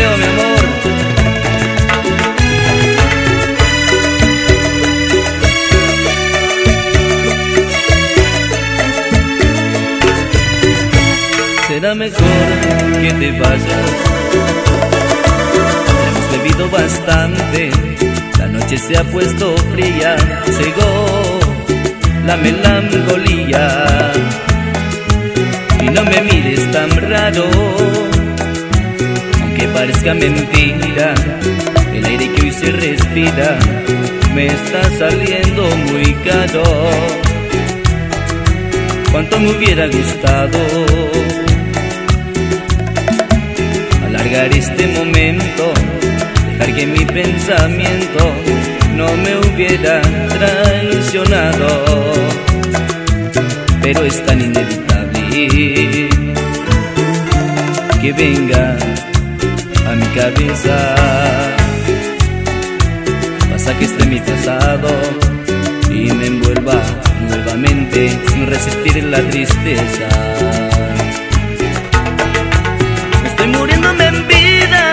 deseo, mi amor. Será mejor que te vayas. Hemos bebido bastante, la noche se ha puesto fría, cegó la melancolía. Y no me mires tan raro parezca mentira, el aire que hoy se respira me está saliendo muy caro. Cuánto me hubiera gustado alargar este momento, dejar que mi pensamiento no me hubiera traicionado, Pasa que esté mi pasado y me envuelva nuevamente sin resistir la tristeza. Estoy muriéndome en vida,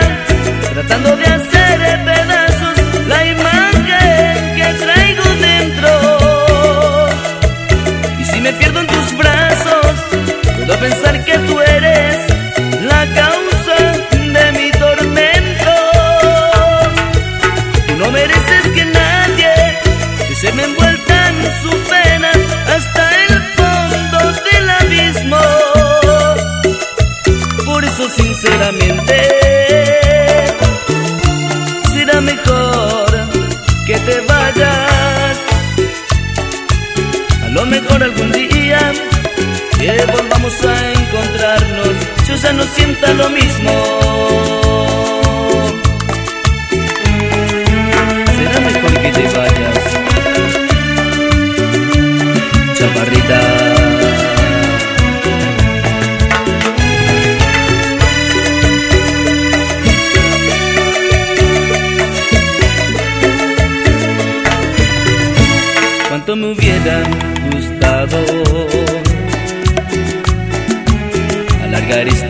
tratando de hacer pedazos la imagen que traigo dentro. Y si me pierdo en tus brazos, puedo pensar que tú eres que volvamos a encontrarnos, yo ya no sienta lo mismo. Será mejor que te vayas, chaparrita. Cuánto me hubiera gustado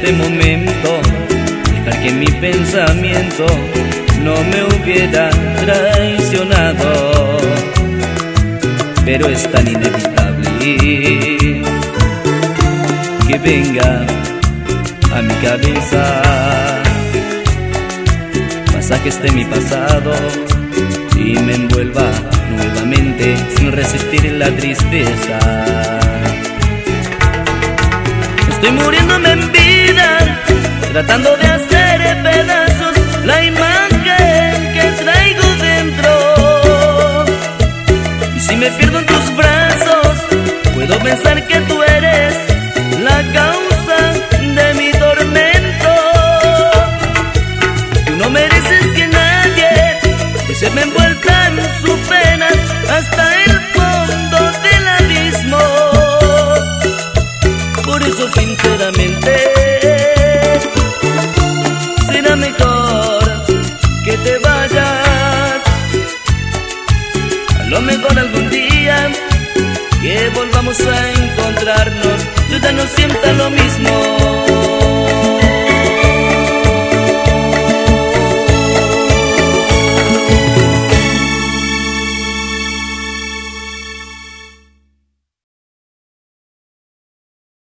este momento, dejar que mi pensamiento no me hubiera traicionado, pero es tan inevitable que venga a mi cabeza. Pasa que esté mi pasado y me envuelva nuevamente sin resistir la tristeza. Estoy muriéndome en vida, tratando de hacer pedazos la imagen que traigo dentro. Y si me pierdo en tus brazos, puedo pensar que tú eres la causa de mi tormento. Tú no mereces que nadie que se me envuelta en su pena hasta el fondo del abismo. Por eso sinceramente volvamos a encontrarnos, yo ya no sienta lo mismo.